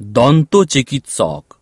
দন্ত চিকিৎসক